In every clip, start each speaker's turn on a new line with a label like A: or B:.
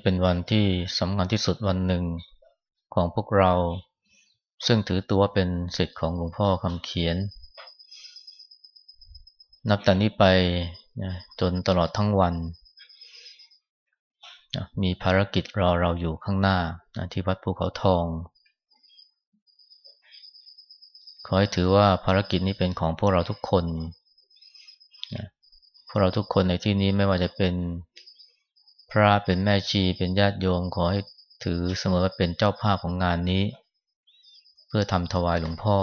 A: ี้เป็นวันที่สำคัญที่สุดวันหนึ่งของพวกเรา ซึ่งถือตัวเป็นสิทธิ์ของหลวงพ่อคำเขียน นับแต่นี้ไปจนตลอดทั้งวัน มีภารกิจรอเราอยู่ข้างหน้าที่วัดภูเขาทอง ขอให้ถือว่าภารกิจนี้เป็นของพวกเราทุกคน พวกเราทุกคนในที่นี้ไม่ว่าจะเป็น พระเป็นแม่ชีเป็นญาติโยมขอให้ถือเสมอว่าเป็นเจ้าภาพของงานนี้ เพื่อทำถวายหลวงพ่อ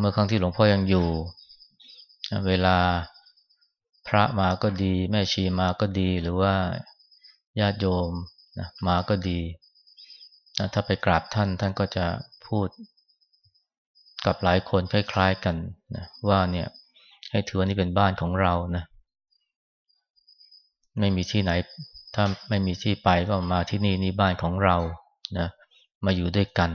A: เมื่อครั้งที่หลวงพ่อยังอยู่ เวลาพระมาก็ดี แม่ชีมาก็ดีหรือว่าญาติโยมมาก็ดีถ้าไปกราบท่านท่านก็จะพูดกับหลายคนคล้าย ๆกันนะว่าเนี่ยให้ถือว่านี่เป็นบ้านของเรานะ ไม่มีที่ไหน ถ้าไม่มีที่ไปก็มาที่นี่นี่บ้านของเรานะมาอยู่ด้วยกัน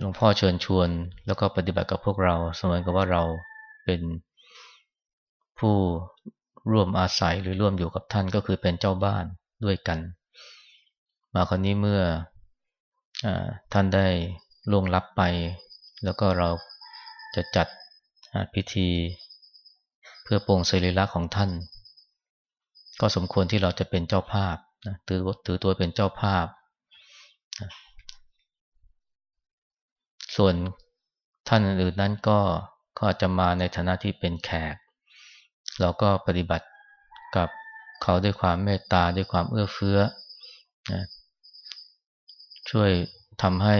A: หลวงพ่อเชิญชวน แล้วก็ปฏิบัติกับพวกเราเสมือนกับว่าเราเป็นผู้ร่วมอาศัยหรือร่วมอยู่กับท่านก็คือเป็นเจ้าบ้านด้วยกัน มาคราวนี้เมื่ออท่านได้ล่วงลับไป แล้วก็เราจะจัดพิธี พื่อโปร่งสรีระของท่าน ก็สมควรที่เราจะเป็นเจ้าภาพนะถือถือตัวเป็นเจ้าภาพนะส่วนท่านอื่นนั้นก็ก็อาจจะมาในฐานะที่เป็นแขก เราก็ปฏิบัติกับเขาด้วยความเมตตาด้วยความเอื้อเฟื้อนะช่วยทำให้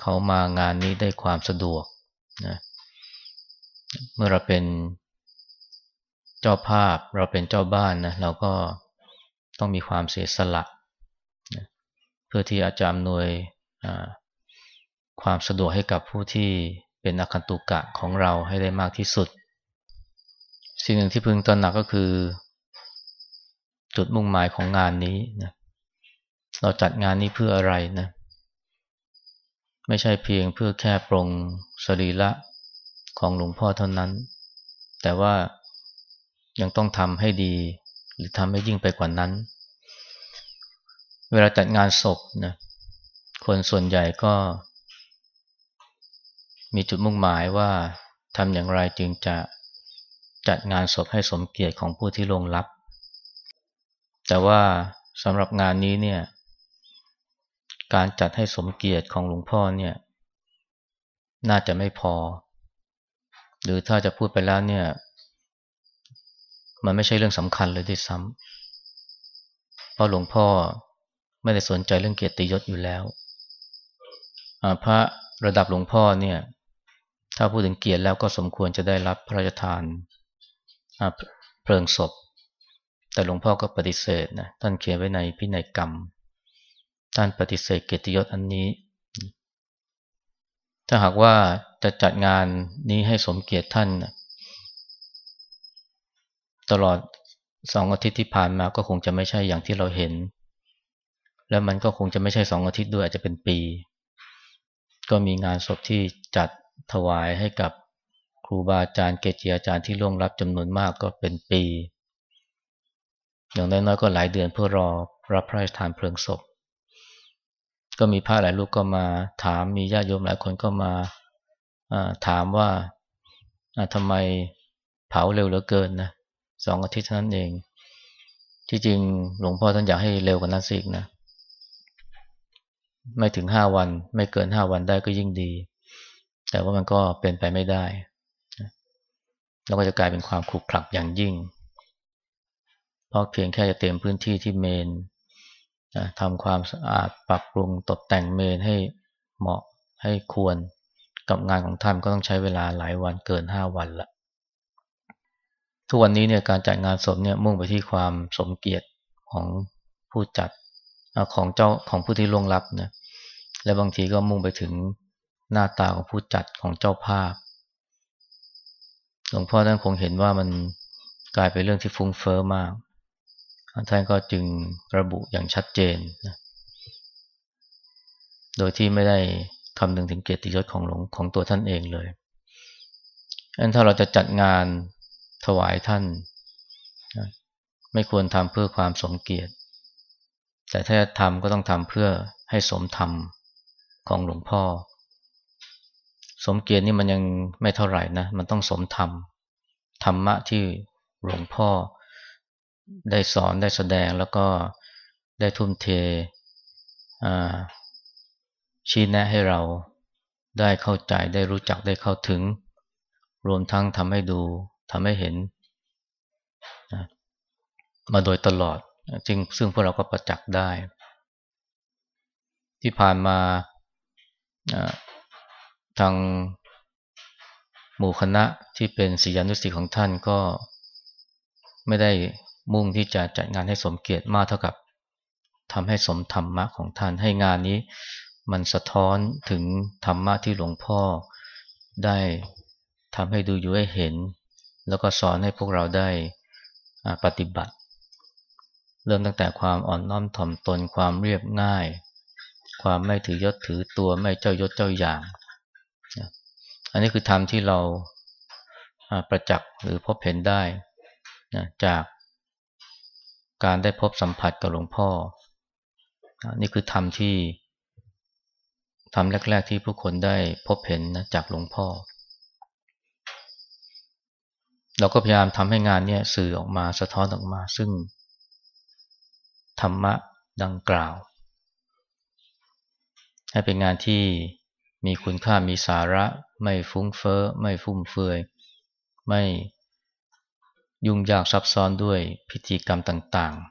A: เขามางานนี้ได้ความสะดวกนะเมื่อเราเป็น เจ้าภาพเราเป็นเจ้าบ้านนะเราก็ต้องมีความเสียสละนะเพื่อที่อาจจะอำนวยความสะดวกให้กับผู้ที่เป็นอคันตุกะของเราให้ได้มากที่สุด สิ่งหนึ่งที่พึงตระหนักก็คือ จุดมุ่งหมายของงานนี้นะเราจัดงานนี้เพื่ออะไรนะไม่ใช่เพียงเพื่อแค่ปรงสรีระของหลวงพ่อเท่านั้น แต่ว่า ยังต้องทำให้ดี หรือทำให้ยิ่งไปกว่านั้น เวลาจัดงานศพนะคนส่วนใหญ่ก็ มีจุดมุ่งหมายว่าทำอย่างไรจึงจะจัดงานศพให้สมเกียรติของผู้ที่ลงรับ แต่ว่าสำหรับงานนี้เนี่ย การจัดให้สมเกียรติของหลวงพ่อเนี่ย น่าจะไม่พอ หรือถ้าจะพูดไปแล้วเนี่ย มันไม่ใช่เรื่องสำคัญเลยที่ซ้ำเพราะหลวงพ่อไม่ได้สนใจเรื่องเกียรติยศอยู่แล้วพระระดับหลวงพ่อเนี่ย ถ้าพูดถึงเกียรติแล้วก็สมควรจะได้รับพระราชทานเพลิงศพ แต่หลวงพ่อก็ปฏิเสธนะท่านเขียนไว้ในพินัยกรรม ท่านปฏิเสธเกียรติยศอันนี้ ถ้าหากว่าจะจัดงานนี้ให้สมเกียรติท่าน ตลอดสองอาทิตย์ที่ผ่านมาก็คงจะไม่ใช่อย่างที่เราเห็น แล้วมันก็คงจะไม่ใช่สองอาทิตย์ด้วยอาจจะเป็นปี ก็มีงานศพที่จัดถวายให้กับครูบาอาจารย์เกจิอาจารย์ที่ล่วงรับจำนวนมากก็เป็นปี อย่างน้อยๆก็หลายเดือนเพื่อรอรับพระราชทานเพลิงศพ ก็มีพระหลายลูกก็มาถามมีญาติโยมหลายคนก็มาถามว่าทำไมเผาเร็วเหลือเกินนะ สองอาทิตย์เท่านั้นเอง ที่จริงหลวงพ่อท่านอยากให้เร็วกว่านั้นสิกนะ ไม่ถึงห้าวัน ไม่เกินห้าวันได้ก็ยิ่งดี แต่ว่ามันก็เป็นไปไม่ได้แล้วก็จะกลายเป็นความขลุกคลักอย่างยิ่ง เพราะเพียงแค่จะเตรียมพื้นที่ที่เมนทำความสะอาดปรับปรุงตกแต่งเมนให้เหมาะให้ควรกับงานของท่านก็ต้องใช้เวลาหลายวันเกินห้าวันละ ทุกวันนี้เนี่ยการจัดงานศพเนี่ยมุ่งไปที่ความสมเกียรติของผู้จัดของเจ้าของผู้ที่ล่วงลับนะและบางทีก็มุ่งไปถึงหน้าตาของผู้จัดของเจ้าภาพหลวงพ่อท่านคงเห็นว่ามันกลายเป็นเรื่องที่ฟุ้งเฟอ้อมากท่านก็จึงระบุอย่างชัดเจนนะโดยที่ไม่ได้คำนึงถึงเกียรติยศของหลวงของตัวท่านเองเลยอันถ้าเราจะจัดงาน ถวายท่านไม่ควรทำเพื่อความสมเกียรติ แต่ถ้าจะทำก็ต้องทำเพื่อให้สมธรรมของหลวงพ่อ สมเกียรตินี่มันยังไม่เท่าไหร่นะ มันต้องสมธรรม ธรรมะที่หลวงพ่อได้สอนได้แสดงแล้วก็ได้ทุ่มเทชี้แนะให้เราได้เข้าใจได้รู้จักได้เข้าถึง รวมทั้งทำให้ดู ทำให้เห็นมาโดยตลอดจึงซึ่งพวกเราก็ประจักษ์ได้ ที่ผ่านมาทางหมู่คณะที่เป็นศิยานุศิษย์ของท่านก็ไม่ได้มุ่งที่จะจัดงานให้สมเกียรติมากเท่ากับทำให้สมธรรมะของท่านให้งานนี้ มันสะท้อนถึงธรรมะที่หลวงพ่อได้ทำให้ดูอยู่ให้เห็น แล้วก็สอนให้พวกเราได้ปฏิบัติ เริ่มตั้งแต่ความอ่อนน้อมถ่อมตนความเรียบง่าย ความไม่ถือยศถือตัวไม่เจ้ายศเจ้าอย่าง อันนี้คือธรรมที่เราประจักษ์หรือพบเห็นได้จากการได้พบสัมผัสกับหลวงพ่อ นี่คือธรรมที่ทำแรก ๆ ที่ผู้คนได้พบเห็นนะจากหลวงพ่อ เราก็พยายามทำให้งานนี้สื่อออกมาสะท้อนออกมา ซึ่ง ธรรมะดังกล่าว ให้เป็นงานที่มีคุณค่ามีสาระ ไม่ฟุ้งเฟอ้อ ไม่ฟุ่มเฟือย ไม่ยุ่งยากซับซ้อนด้วยพิธีกรรมต่างๆ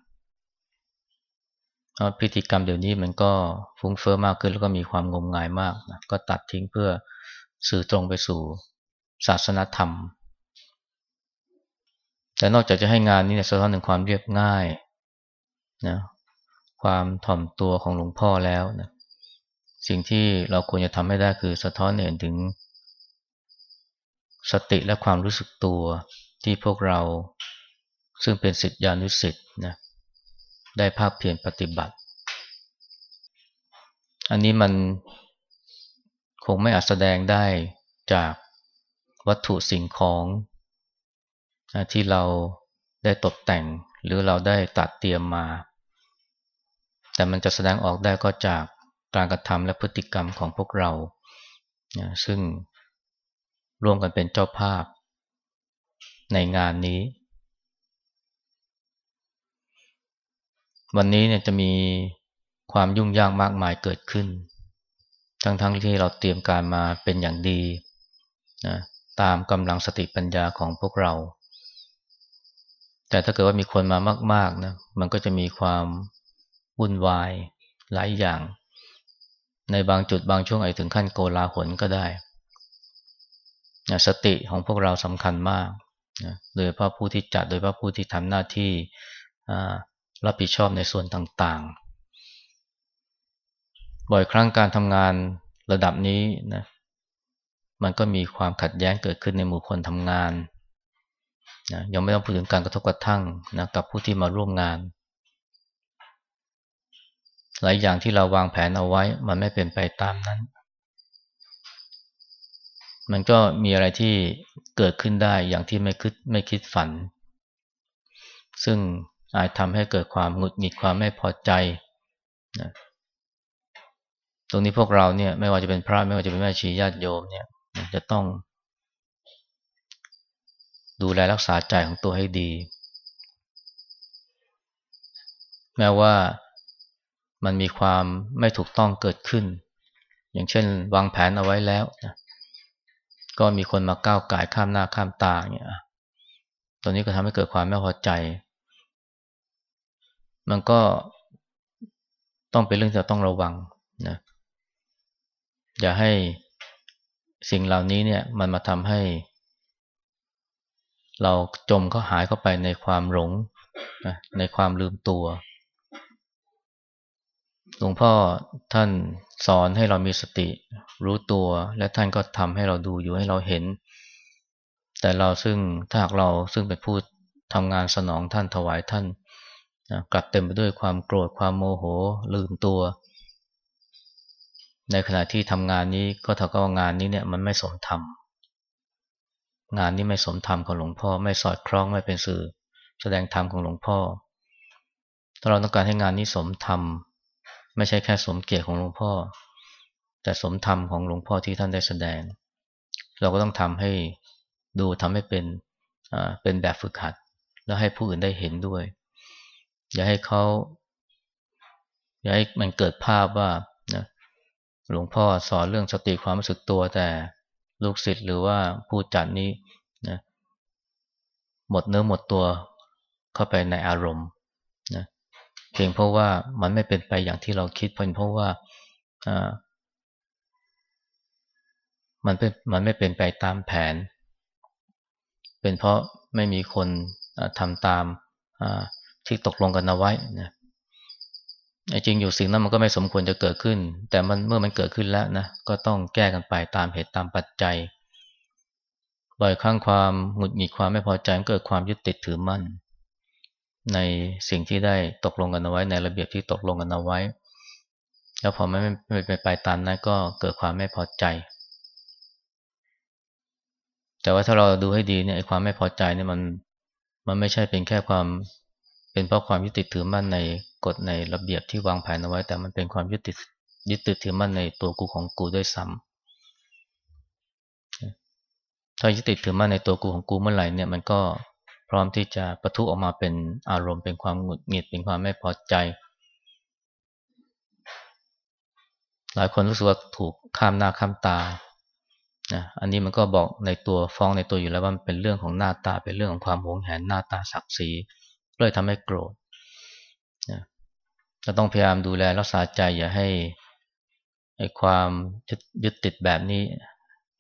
A: เพิธีกรรมเดี๋ยวนี้มันก็ฟุ้งเฟอ้อมากขึ้นแล้วก็มีความงมงายมากนะก็ตัดทิ้งเพื่อสื่อตรงไปสู่ศาสนธรรม แต่นอกจากจะให้งานนี้สะท้อนถึงความเรียบง่ายนะความถ่อมตัวของหลวงพ่อแล้วนะสิ่งที่เราควรจะทำให้ได้คือสะท้อนเห็นถึง สติและความรู้สึกตัวที่พวกเราซึ่งเป็นสิทธิานุสิทธิ์นะได้ภาคเพียรปฏิบัติ อันนี้มันคงไม่อาจแสดงได้จากวัตถุสิ่งของ ที่เราได้ตกแต่งหรือเราได้ตัดเตรียมมา แต่มันจะแสดงออกได้ก็จากการกระทำและพฤติกรรมของพวกเรา ซึ่งร่วมกันเป็นเจ้าภาพ ในงานนี้ วันนี้เนี่ยจะมีความยุ่งยากมากมายเกิดขึ้น ทั้งๆทที่เราเตรียมการมาเป็นอย่างดีนะตามกำลังสติปัญญาของพวกเรา แต่ถ้าเกิดว่ามีคนมามากๆนะมันก็จะมีความวุ่นวายหลายอย่าง ในบางจุดบางช่วงอาจถึงขั้นโกลาหลก็ได้นะสติของพวกเราสำคัญมากนะโดยพระผู้ที่จัดโดยพระผู้ที่ทำหน้าที่รับผิดชอบในส่วนต่างๆ บ่อยครั้งการทำงานระดับนี้นะมันก็มีความขัดแย้งเกิดขึ้นในหมู่คนทำงาน นะยังไม่ต้องพูดถึงการกระทบกระทั่งนะกับผู้ที่มาร่วมงาน หลายอย่างที่เราวางแผนเอาไว้ มันไม่เป็นไปตามนั้น มันก็มีอะไรที่เกิดขึ้นได้อย่างที่ไม่คิดไม่คิดฝัน ซึ่งอาจทำให้เกิดความหงุดหงิดความไม่พอใจนะตรงนี้พวกเราเนี่ยไม่ว่าจะเป็นพระไม่ว่าจะเป็นแม่ชีญาติโยมเนี่ยจะต้อง ดูแลรักษาใจของตัวให้ดี แม้ว่ามันมีความไม่ถูกต้องเกิดขึ้น อย่างเช่น วางแผนเอาไว้แล้วนะก็มีคนมาก้าวไก่ข้ามหน้าข้ามตาเนี่ยตรงนี้ก็ทำให้เกิดความไม่พอใจ มันก็ต้องเป็นเรื่องที่ต้องระวังนะอย่าให้สิ่งเหล่านี้เนี่ยมันมาทำให้ เราจมเขาหายเข้าไปในความหลงในความลืมตัว หลวงพ่อท่านสอนให้เรามีสติ รู้ตัว และท่านก็ทำให้เราดูอยู่ให้เราเห็น แต่เราซึ่งถ้าหากเราซึ่งเป็นผู้ทำงานสนองท่านถวายท่านนะกลับเต็มไปด้วยความโกรธความโมโหลืมตัว ในขณะที่ทำงานนี้ก็เท่ากับงานนี้เนี่ยมันไม่สมธรรม งานนี้ไม่สมธรรมของหลวงพ่อ ไม่สอดคล้องไม่เป็นสื่อ แสดงธรรมของหลวงพ่อถ้าเราต้องการให้งานนี้สมธรรม ไม่ใช่แค่สมเกียรติของหลวงพ่อ แต่สมธรรมของหลวงพ่อที่ท่านได้แสดง เราก็ต้องทำให้ดูทำให้เป็นเป็นแบบฝึกหัด แล้วให้ผู้อื่นได้เห็นด้วย อย่าให้เขาอย่าให้มันเกิดภาพว่านะหลวงพ่อสอนเรื่องสติความรู้สึกตัวแต่ ลูกศิษย์หรือว่าผู้จัดนี้นะหมดเนื้อหมดตัวเข้าไปในอารมณ์นะเพียงเพราะว่ามันไม่เป็นไปอย่างที่เราคิดเพราะว่ามันเป็นมันไม่เป็นไปตามแผน เป็นเพราะไม่มีคนทำตามที่ตกลงกันเอาไว้นะ จริงอยู่สิ่งนั้นมันก็ไม่สมควรจะเกิดขึ้น แต่มันเมื่อมันเกิดขึ้นแล้วนะก็ต้องแก้กันไปตามเหตุตามปัจจัยบ่อยครั้งความหงุดหงิดความไม่พอใจเกิดความยึดติดถือมั่น ในสิ่งที่ได้ตกลงกันเอาไว้ในระเบียบที่ตกลงกันเอาไว้ แล้วพอไม่ไม่ไปไปตามนั้นก็เกิดความไม่พอใจ แต่ว่าถ้าเราดูให้ดีเนี่ยความไม่พอใจเนี่ยมันมันไม่ใช่เป็นแค่ความ เป็นเพราะความยึดติดถือมั่นในกฎในระเบียบที่วางแผนเอาไว้ แต่มันเป็นความยึดติดยึดติดถือมั่นในตัวกูของกูด้วยซ้ำถ้ายึดติดถือมั่นในตัวกูของกูเมื่อไหร่เนี่ยมันก็พร้อมที่จะประทุออกมาเป็นอารมณ์เป็นความหงุดหงิดเป็นความไม่พอใจ หลายคนรู้สึกว่าถูกข้ามหน้าข้ามตานะอันนี้มันก็บอกในตัวฟ้องในตัวอยู่แล้วว่ามันเป็นเรื่องของหน้าตาเป็นเรื่องของความหวงแหนหน้าตาศักดิ์ศรี เลยทำให้โกรธนะเราต้องพยายามดูแลรักษาใจอย่าให้ไอ้ความยึดติดแบบนี้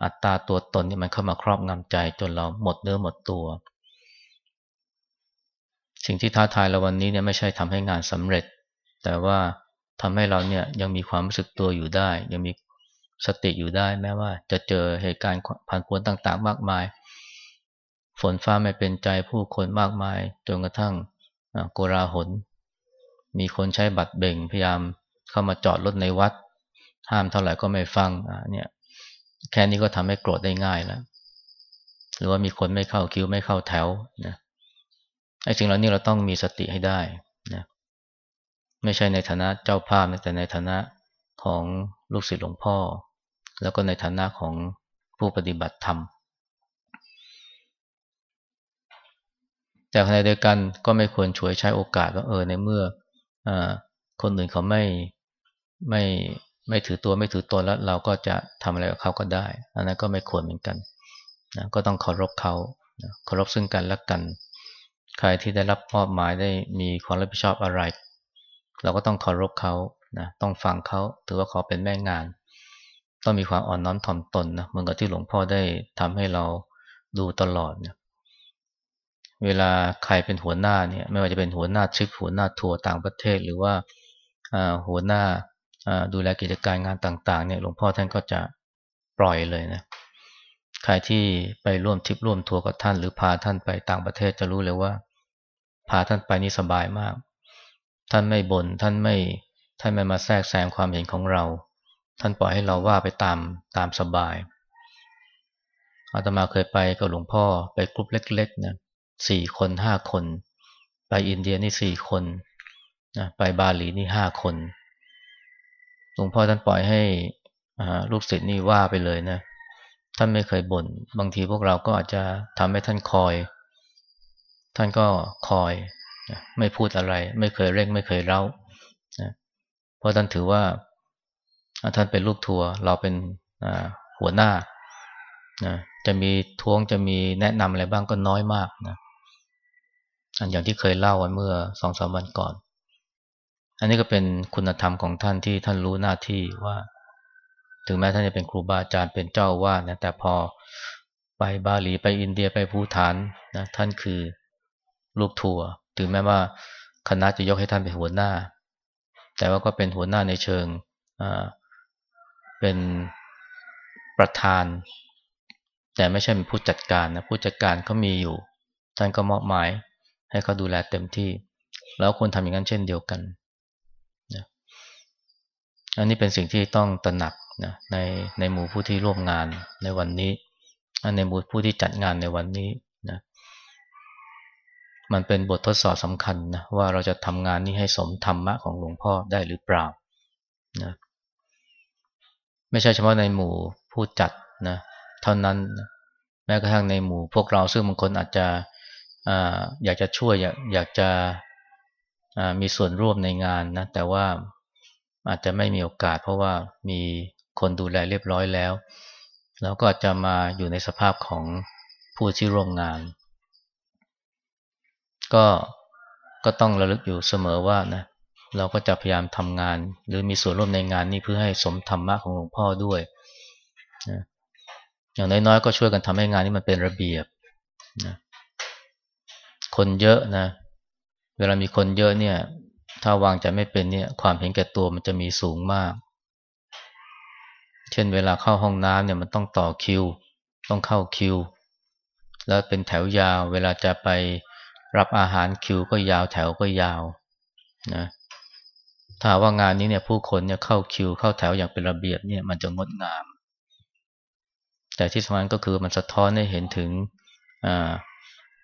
A: อัตตาตัวตนนี่มันเข้ามาครอบงำใจ จนเราหมดเนื้อหมดตัว สิ่งที่ท้าทายเราวันนี้เนี่ยไม่ใช่ทำให้งานสำเร็จ แต่ว่าทำให้เราเนี่ยยังมีความรู้สึกตัวอยู่ได้ ยังมีสติอยู่ได้แม้ว่าจะเจอเหตุการณ์ผ่านพ้นต่าง ๆ มากมาย ฝนฟ้าไม่เป็นใจผู้คนมากมายจนกระทั่งโกราหน มีคนใช้บัตรเบ่งพยายามเข้ามาจอดรถในวัด ห้ามเท่าไหร่ก็ไม่ฟังอ่าเนี่ยแค่นี้ก็ทำให้โกรธได้ง่ายแล้ว หรือว่ามีคนไม่เข้าคิวไม่เข้าแถวนะไอ้สิ่งเหล่านี้เราต้องมีสติให้ได้นะไม่ใช่ในฐานะเจ้าภาพแต่ในฐานะของลูกศิษย์หลวงพ่อ แล้วก็ในฐานะของผู้ปฏิบัติธรรม แต่ขณะเดียวกันก็ไม่ควรช่วยใช้โอกาสว่าเออในเมื่ออคนอื่นเขาไม่ไม่ไม่ถือตัวไม่ถือตนแล้ว เราก็จะทำอะไรกับเขาก็ได้ อันนั้นก็ไม่ควรเหมือนกันนะก็ต้องเคารพเขาเคารพซึ่งกันและกัน ใครที่ได้รับมอบหมายได้มีความรับผิดชอบอะไร เราก็ต้องเคารพเขานะต้องฟังเขาถือว่าเขาเป็นแม่งาน ต้องมีความอ่อนน้อมถ่อมตนนะเหมือนกับที่หลวงพ่อได้ทำให้เราดูตลอดนะ เวลาใครเป็นหัวหน้าเนี่ยไม่ว่าจะเป็นหัวหน้าทริปหัวหน้าทัวร์ต่างประเทศ หรือว่าหัวหน้าดูแลกิจการงานต่างๆเนี่ยหลวงพ่อท่านก็จะปล่อยเลยนะใครที่ไปร่วมทริปร่วมทัวร์กับท่าน หรือพาท่านไปต่างประเทศจะรู้เลยว่า พาท่านไปนี่สบายมาก ท่านไม่บน่นท่านไม่ท่านไม่มาแทรกแซงความเห็นของเรา ท่านปล่อยให้เราว่าไปตามตามสบายอาตมาเคยไปกับหลวงพ่อไปกลุ่มเล็กๆนะ สี่คนห้าคน ไปอินเดียนี่สี่คนนะไปบาหลีนี่ห้าคนหลวงพ่อท่านปล่อยให้ลูกศิษย์นี่ว่าไปเลยนะ ท่านไม่เคยบน่นบางทีพวกเราก็อาจจะทำให้ท่านคอย ท่านก็คอยไม่พูดอะไร ไม่เคยเร่ง ไม่เคยเร้านะเพราะท่านถือว่าท่านเป็นลูกทัวร์เราเป็นหัวหน้านะจะมีท้วงจะมีแนะนำอะไรบ้างก็น้อยมากนะ อย่างที่เคยเล่าไว้เมื่อสองสามวันก่อน อันนี้ก็เป็นคุณธรรมของท่านที่ท่านรู้หน้าที่ว่า ถึงแม้ท่านจะเป็นครูบาอาจารย์เป็นเจ้าวาดนะแต่พอไปบาหลีไปอินเดียไปภูฐานนะท่านคือลูกทัวร์ถึงแม้ว่าคณะจะยกให้ท่านเป็นหัวหน้า แต่ว่าก็เป็นหัวหน้าในเชิงเป็นประธาน แต่ไม่ใช่เป็นผู้จัดการนะผู้จัดการเขามีอยู่ ท่านก็มอบหมาย ให้เขาดูแลเต็มที่แล้วควรทำอย่างนั้นเช่นเดียวกันนะอันนี้เป็นสิ่งที่ต้องตระหนักนะในในหมู่ผู้ที่ร่วมงานในวันนี้ ในหมู่ผู้ที่จัดงานในวันนี้นะมันเป็นบททดสอบสำคัญนะว่าเราจะทำงานนี้ให้สมธรรมะของหลวงพ่อได้หรือเปล่านะไม่ใช่เฉพาะในหมู่ผู้จัดนะเท่านั้นนะแม้กระทั่งในหมู่พวกเราซึ่งบางคนอาจจะ อยากจะช่วยอยากอยากจะมีส่วนร่วมในงานนะแต่ว่าอาจจะไม่มีโอกาส เพราะว่ามีคนดูแลเรียบร้อยแล้ว แล้วก็จะมาอยู่ในสภาพของผู้ที่ร่วมงาน ก็ก็ต้องระลึกอยู่เสมอว่านะเราก็จะพยายามทำงาน หรือมีส่วนร่วมในงานนี้เพื่อให้สมธรรมะของหลวงพ่อด้วยนะอย่างน้อยๆ ก็ช่วยกันทำให้งานนี้มันเป็นระเบียบนะ คนเยอะนะ เวลามีคนเยอะเนี่ย ถ้าวางใจไม่เป็นเนี่ย ความเห็นแก่ตัวมันจะมีสูงมาก เช่นเวลาเข้าห้องน้ำเนี่ยมันต้องต่อคิว ต้องเข้าคิว แล้วเป็นแถวยาว เวลาจะไปรับอาหารคิวก็ยาวแถวก็ยาวนะถ้าว่างานนี้เนี่ยผู้คนเนี่ยเข้าคิวเข้าแถวอย่างเป็นระเบียบเนี่ยมันจะงดงาม แต่ที่สำคัญก็คือมันสะท้อนให้เห็นถึง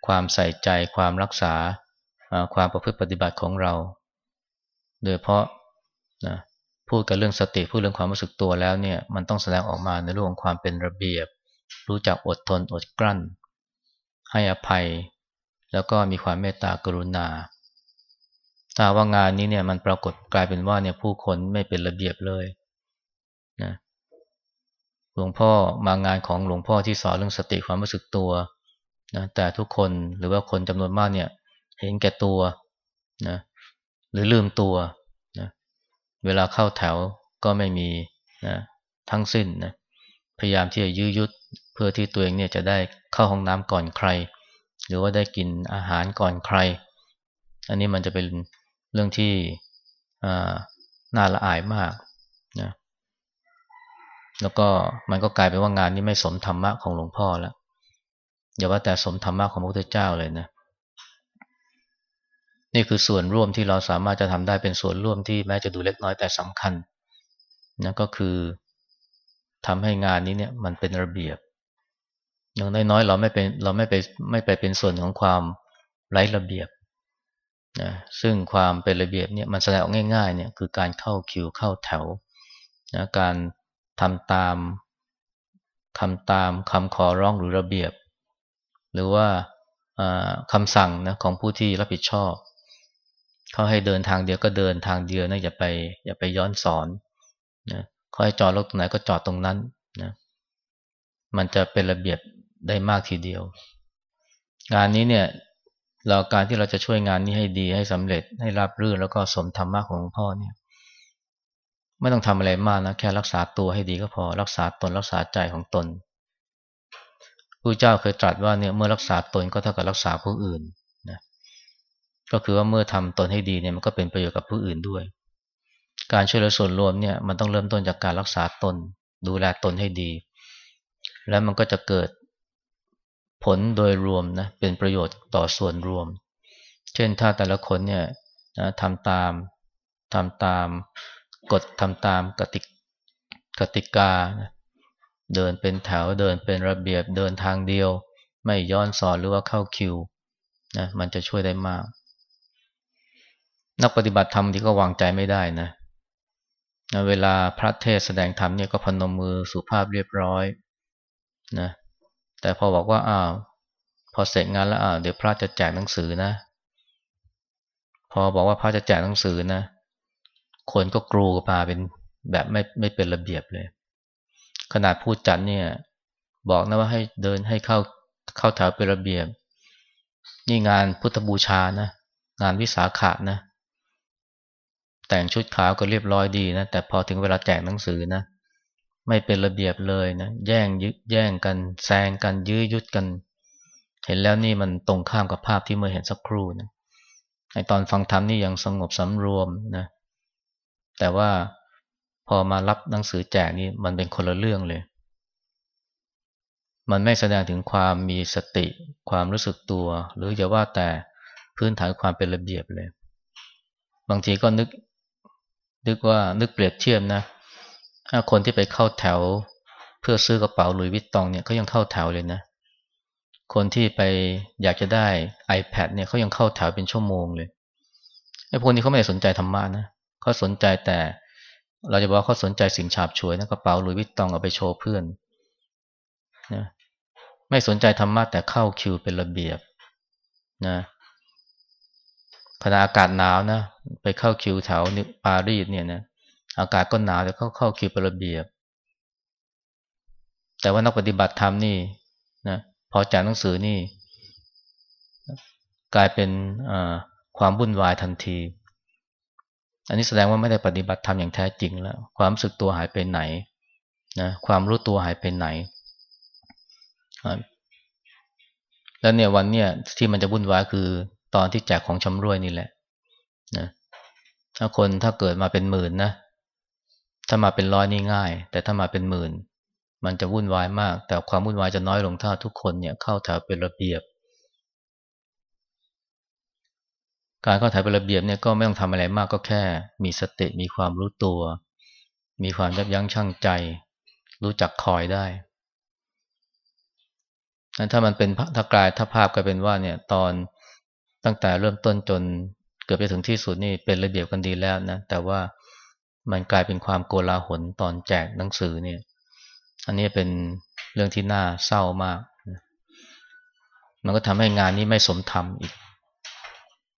A: ความใส่ใจความรักษาความประพฤติปฏิบัติของเรา โดยเพราะนะพูดกันเรื่องสติพูดเรื่องความรู้สึกตัวแล้วเนี่ยมันต้องแสดงออกมาในเรื่องของความเป็นระเบียบ รู้จักอดทนอดกลั้น ให้อภัย แล้วก็มีความเมตตากรุณาถ้าว่างานนี้เนี่ยมันปรากฏกลายเป็นว่าเนี่ยผู้คนไม่เป็นระเบียบเลยนะหลวงพ่อมางานของหลวงพ่อที่สอนเรื่องสติความรู้สึกตัว นะแต่ทุกคนหรือว่าคนจำนวนมากเนี่ยเห็นแก่ตัวนะหรือลืมตัวนะเวลาเข้าแถวก็ไม่มีนะทั้งสิ้นนะพยายามที่จะยื้อยุดเพื่อที่ตัวเองเนี่ยจะได้เข้าห้องน้ำก่อนใคร หรือว่าได้กินอาหารก่อนใคร อันนี้มันจะเป็นเรื่องที่น่าละอายมากนะแล้วก็มันก็กลายเป็นว่างานนี้ไม่สมธรรมะของหลวงพ่อแล้ว อย่าว่าแต่สมธรรมะของพระพุทธเจ้าเลยนะ นี่คือส่วนร่วมที่เราสามารถจะทำได้เป็นส่วนร่วมที่แม้จะดูเล็กน้อยแต่สำคัญนะก็คือทำให้งานนี้เนี่ยมันเป็นระเบียบ อย่างน้อยๆเราไม่เป็นเราไม่ไปไม่ไปเป็นส่วนของความไร้ระเบียบนะซึ่งความเป็นระเบียบเนี่ยมันแสดงออกง่ายๆเนี่ยคือการเข้าคิวเข้าแถวนะการทำตามทำตามคำขอร้องหรือระเบียบ หรือว่าคำสั่งนะของผู้ที่รับผิดชอบเขาให้เดินทางเดียวก็เดินทางเดียวนะอย่าไปอย่าไปย้อนสอนนะเขาให้จอดรถตรงไหนก็จอดตรงนั้นนะมันจะเป็นระเบียบได้มากทีเดียว งานนี้เนี่ยเราการที่เราจะช่วยงานนี้ให้ดีให้สำเร็จให้รับรื่นแล้วก็สมธรรมะของหลวงพ่อเนี่ย ไม่ต้องทำอะไรมากนะแค่รักษาตัวให้ดีก็พอรักษาตนรักษาใจของตน ผู้เจ้าเคยตรัสว่าเนี่ยเมื่อรักษาตนก็เท่ากับรักษาผู้อื่นนะก็คือว่าเมื่อทำตนให้ดีเนี่ยมันก็เป็นประโยชน์กับผู้อื่นด้วย การช่วยเหลือส่วนรวมเนี่ยมันต้องเริ่มต้นจากการรักษาตน ดูแลตนให้ดี แล้วมันก็จะเกิดผลโดยรวมนะเป็นประโยชน์ต่อส่วนรวม เช่นถ้าแต่ละคนเนี่ยนะทำตามทำตามกฎทำตามกติกติกานะ เดินเป็นแถวเดินเป็นระเบียบเดินทางเดียว ไม่ย้อนสอนหรือว่าเข้าคิวนะมันจะช่วยได้มาก นักปฏิบัติธรรมที่ก็วางใจไม่ได้นะนะเวลาพระเทศแสดงธรรมเนี่ยก็พนมมือสุภาพเรียบร้อยนะแต่พอบอกว่าอ้าวพอเสร็จงานแล้วอ้าวเดี๋ยวพระจะแจกหนังสือนะ พอบอกว่าพระจะแจกหนังสือนะ คนก็กรูกมาเป็นแบบไม่ไม่เป็นระเบียบเลย ขนาดพูดจัดเนี่ยบอกนะว่าให้เดินให้เข้าเข้าแถวเป็นระเบียบ นี่งานพุทธบูชานะ งานวิสาขะนะ แต่งชุดขาวก็เรียบร้อยดีนะ แต่พอถึงเวลาแจกหนังสือนะ ไม่เป็นระเบียบเลยนะ แย่งยึแย่งกันแซงกันยื้อยุดกัน เห็นแล้วนี่มันตรงข้ามกับภาพที่เมื่อเห็นสักครู่นะในตอนฟังธรรมนี่ยังสงบสำรวมนะ แต่ว่า พอมารับหนังสือแจกนี่มันเป็นคนละเรื่องเลย มันไม่แสดงถึงความมีสติ ความรู้สึกตัว หรือจะว่าแต่พื้นฐานความเป็นระเบียบเลย บางทีก็นึก นึกว่านึกเปรียบเทียบนะคนที่ไปเข้าแถว เพื่อซื้อกระเป๋าหลุยวิตตองเนี่ยเขายังเข้าแถวเลยนะ คนที่ไปอยากจะได้ iPad เนี่ยเขายังเข้าแถวเป็นชั่วโมงเลยไอ้พวกนี้เขาไม่ได้สนใจธรรมะนะเขาสนใจแต่ เราจะบอกว่าเขาสนใจสิ่งฉาบฉวยนะกระเป๋าลุยวิตตองเอาไปโชว์เพื่อนนะไม่สนใจธรรมะแต่เข้าคิวเป็นระเบียบนะขณะอากาศหนาวนะไปเข้าคิวแถวปารีสเนี่ยนะอากาศก็หนาวแต่เขาเข้าคิวเป็นระเบียบ แต่ว่านักปฏิบัติธรรมนี่นะพอจากหนังสือนี่ กลายเป็นความวุ่นวายทันที อันนี้แสดงว่าไม่ได้ปฏิบัติธรรมอย่างแท้จริงแล้ว ความรู้สึกตัวหายไปไหนนะความรู้ตัวหายไปไหน แล้วเนี่ยวันเนี่ยที่มันจะวุ่นวายคือตอนที่แจกของชำรวยนี่แหละนะถ้าคนถ้าเกิดมาเป็นหมื่นนะ ถ้ามาเป็นร้อยนี่ง่าย แต่ถ้ามาเป็นหมื่น มันจะวุ่นวายมาก แต่ความวุ่นวายจะน้อยลงถ้าทุกคนเนี่ยเข้าแถวเป็นระเบียบ การเข้าแถวเป็นระเบียบเนี่ยก็ไม่ต้องทำอะไรมากก็แค่ มีสติมีความรู้ตัว มีความยับยั้งชั่งใจ รู้จักคอยได้ถ้ามันเป็นถ้ากลายถ้าภาพกลายเป็นว่าเนี่ยตอนตั้งแต่เริ่มต้นจนเกือบไปถึงที่สุดนี่เป็นระเบียบกันดีแล้วนะแต่ว่ามันกลายเป็นความโกลาหลตอนแจกหนังสือเนี่ย อันนี้เป็นเรื่องที่น่าเศร้ามาก มันก็ทำให้งานนี้ไม่สมธรรมอีก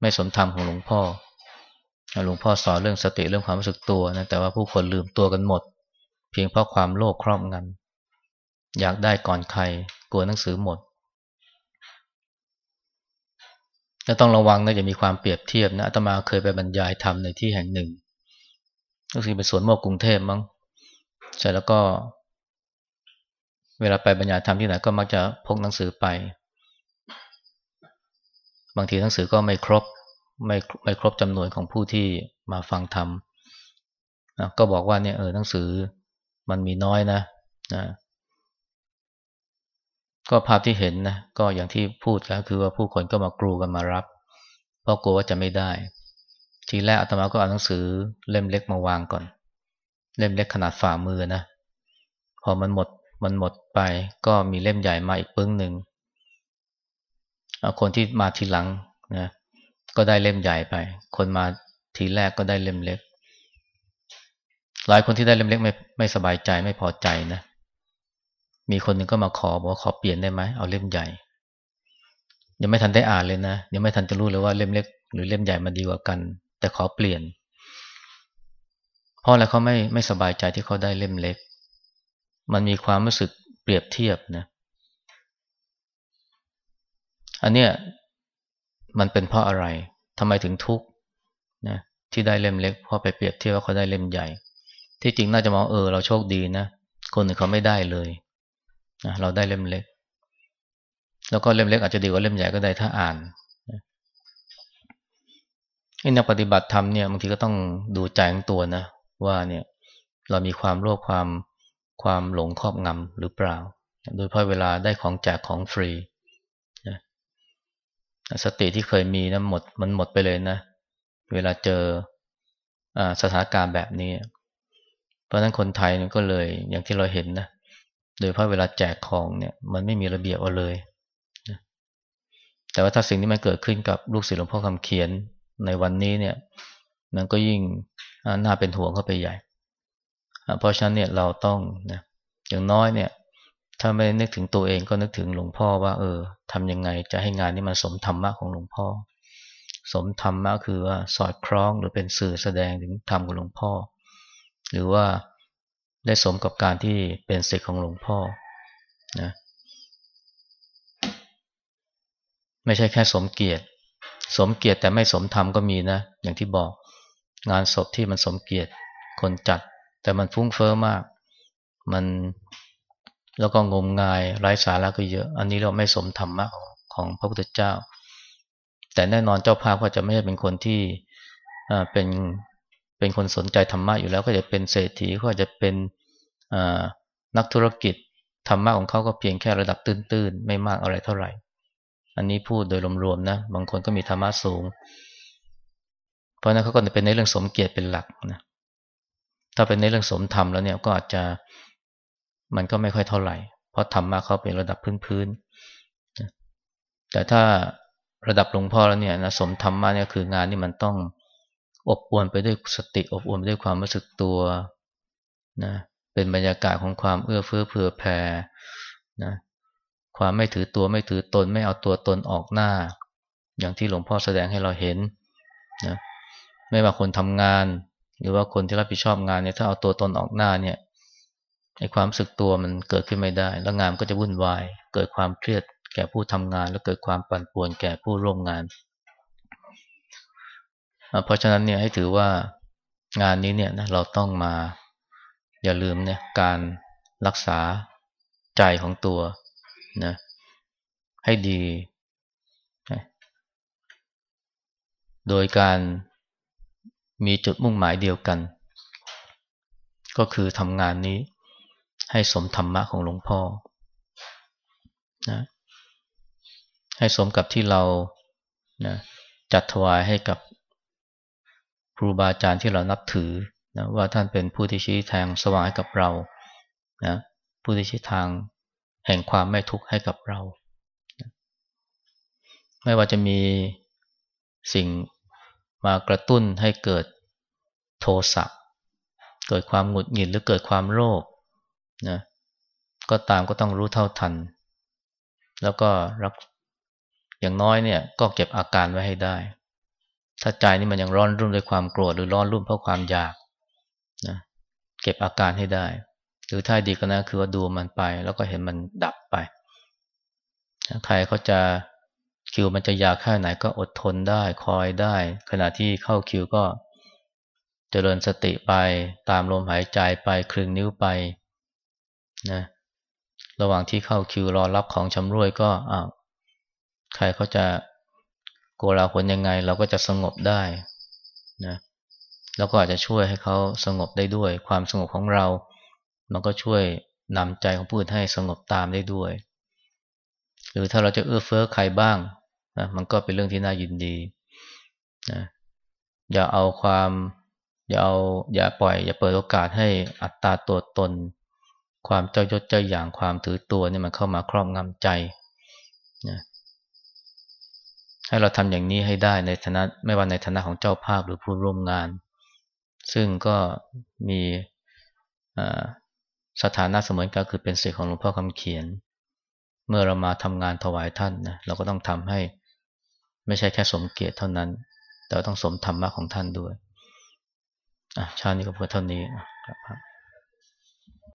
A: ไม่สมธรรมของหลวงพ่อหลวงพ่อสอนเรื่องสติเรื่องความรู้สึกตัวนะแต่ว่าผู้คนลืมตัวกันหมด เพียงเพราะความโลภครอบงำอยากได้ก่อนใครกลัวหนังสือหมดและต้องระวังนะอย่ามีความเปรียบเทียบนะอาตมาเคยไปบรรยายธรรมในที่แห่งหนึ่งก็คือเป็นสวนโมกกรุงเทพมั้งใช่แล้วก็ เวลาไปบรรยายธรรมที่ไหนก็มักจะพกหนังสือไป บางทีหนังสือก็ไม่ครบไม่ไม่ครบจำนวนของผู้ที่มาฟังธรรมนะก็บอกว่าเนี่ยเออหนังสือมันมีน้อยนะนะก็ภาพที่เห็นนะก็อย่างที่พูดก็คือว่าผู้คนก็มากรูกันมารับ เพราะกลัวว่าจะไม่ได้ ทีแรกอาตมาก็เอาหนังสือเล่มเล็กมาวางก่อน เล่มเล็กขนาดฝ่ามือนะพอมันหมดมันหมดไปก็มีเล่มใหญ่มาอีกปึ้งหนึ่ง คนที่มาทีหลังนะก็ได้เล่มใหญ่ไป คนมาทีแรกก็ได้เล่มเล็ก หลายคนที่ได้เล่มเล็กไม่ไม่สบายใจไม่พอใจนะ มีคนหนึ่งก็มาขอบอกขอเปลี่ยนได้ไหมเอาเล่มใหญ่ ยังไม่ทันได้อ่านเลยนะยังไม่ทันจะรู้เลยว่าเล่มเล็ก หรือเล่มใหญ่มันดีกว่ากัน แต่ขอเปลี่ยน เพราะอะไรเขาไม่ไม่สบายใจที่เขาได้เล่มเล็ก มันมีความรู้สึกเปรียบเทียบนะ อันเนี้ยมันเป็นเพราะอะไรทำไมถึงทุกข์นะที่ได้เล่มเล็กเพราะไปเปรียบเทียบว่าเขาได้เล่มใหญ่ ที่จริงน่าจะมองเออเราโชคดีนะคนอื่นเขาไม่ได้เลยนะเราได้เล่มเล็ก แล้วก็เล่มเล็กอาจจะดีกว่าเล่มใหญ่ก็ได้ถ้าอ่านนี่นักปฏิบัติธรรมเนี่ยบางทีก็ต้องดูใจของตัวนะ ว่าเนี่ยเรามีความโลภความความหลงครอบงำหรือเปล่า โดยเพราะเวลาได้ของแจกของฟรี สติที่เคยมีนะหมดมันหมดไปเลยนะ เวลาเจออสถานการณ์แบบนี้ เพราะนั้นคนไทยก็เลยอย่างที่เราเห็นนะโดยเพราะเวลาแจกของเนี่ย มันไม่มีระเบียบเอาเลยนะแต่ว่าถ้าสิ่งที่มันเกิดขึ้นกับลูกศิษย์หลวงพ่อคำเขียนในวันนี้เนี่ย มันก็ยิ่งน่าเป็นห่วงเข้าไปใหญ่ เพราะฉะนั้นเนี่ยเราต้องนะอย่างน้อยเนี่ย ถ้าไม่นึกถึงตัวเองก็นึกถึงหลวงพ่อว่า เออทำยังไงจะให้งานนี้มันสมธรรมะของหลวงพ่อ สมธรรมะคือว่าสอดคล้องหรือเป็นสื่อแสดงถึงธรรมของหลวงพ่อ หรือว่าได้สมกับการที่เป็นศิษย์ของหลวงพ่อนะไม่ใช่แค่สมเกียรติ สมเกียรติแต่ไม่สมธรรมก็มีนะ อย่างที่บอกงานศพที่มันสมเกียรติคนจัด แต่มันฟุ้งเฟอ้อมาก มัน แล้วก็งมงายไร้สาระก็เยอะ อันนี้เราไม่สมธรรมะของพระพุทธเจ้า แต่แน่นอนเจ้าภาพก็จะไม่ใช่เป็นคนที่เป็นเป็นคนสนใจธรรมะอยู่แล้วก็จะเป็นเศรษฐีก็จะเป็นนักธุรกิจธรรมะของเขาก็เพียงแค่ระดับตื้นๆ ไม่มากอะไรเท่าไหร่ อันนี้พูดโดยรวมๆนะ บางคนก็มีธรรมะสูง เพราะนั้นเขาก็เป็นในเรื่องสมเกียรติเป็นหลักนะถ้าเป็นในเรื่องสมธรรมแล้วเนี่ยก็อาจจะ มันก็ไม่ค่อยเท่าไหร่ เพราะธรรมะเขาเป็นระดับพื้นๆแต่ถ้าระดับหลวงพ่อแล้วเนี่ยนะสมธรรมะเนี่ยคืองานนี่มันต้องอบอวลไปด้วยสติอบอวลไปด้วยความรู้สึกตัวนะเป็นบรรยากาศของความเอื้อเฟื้อเผื่อแผ่นะความไม่ถือตัวไม่ถือตนไม่เอาตัวตนออกหน้า อย่างที่หลวงพ่อแสดงให้เราเห็นนะไม่ว่าคนทำงาน หรือว่าคนที่รับผิดชอบงานเนี่ยถ้าเอาตัวตนออกหน้าเนี่ย ไอ้ความสึกตัวมันเกิดขึ้นไม่ได้ แล้วงานก็จะวุ่นวาย เกิดความเครียดแก่ผู้ทำงาน แล้วเกิดความปั่นป่วนแก่ผู้ร่วมงาน เพราะฉะนั้นเนี่ยให้ถือว่างานนี้เนี่ยนะเราต้องมาอย่าลืมเนี่ยการรักษาใจของตัวนะให้ดี โดยการมีจุดมุ่งหมายเดียวกัน ก็คือทำงานนี้ ให้สมธรรมะของหลวงพ่อนะให้สมกับที่เรานะจัดถวายให้กับครูบาอาจารย์ที่เรานับถือนะว่าท่านเป็นผู้ที่ชี้ทางสว่างให้กับเรานะผู้ที่ชี้ทางแห่งความไม่ทุกข์ให้กับเราไม่ว่าจะมีสิ่งมากระตุ้นให้เกิดโทสะเกิดความหงุดหงิดหรือเกิดความโลภ นะก็ตามก็ต้องรู้เท่าทัน แล้วก็รักอย่างน้อยเนี่ยก็เก็บอาการไว้ให้ได้ ถ้าใจนี่มันยังร้อนรุ่มด้วยความโกรธหรือร้อนรุ่มเพราะความอยากนะเก็บอาการให้ได้ หรือถ้าดีก็นะคือว่าดูมันไป แล้วก็เห็นมันดับไปใครเขาจะคิวมันจะยากแค่ไหนก็อดทนได้คอยได้ ขณะที่เข้าคิวก็เจริญสติไปตามลมหายใจไปคลึงนิ้วไป นะระหว่างที่เข้าคิวรอรับของชำร่วยก็อ้าวใครเขาจะโกลาหลยังไง เราก็จะสงบได้นะแล้วก็อาจจะช่วยให้เขาสงบได้ด้วย ความสงบของเรา มันก็ช่วยนำใจของผู้อื่นให้สงบตามได้ด้วย หรือถ้าเราจะเอื้อเฟื้อใครบ้างนะมันก็เป็นเรื่องที่น่ายินดีนะอย่าเอาความอย่าเอาอย่าปล่อย อย่าเปิดโอกาสให้อัตตาตัวตน ความเจ้ายศเจ้าอย่างความถือตัวเนี่ยมันเข้ามาครอบงำใจนะให้เราทำอย่างนี้ให้ได้ในฐานะไม่ว่าในฐานะของเจ้าภาพหรือผู้ร่วมงาน ซึ่งก็มีสถานะเสมือนกันคือเป็นศิษย์ของหลวงพ่อคำเขียน เมื่อเรามาทำงานถวายท่านนะเราก็ต้องทำให้ไม่ใช่แค่สมเกียรติเท่านั้น แต่ต้องสมธรรมะของท่านด้วยอะชาตินี้ก็เพื่อเท่านี้ครับ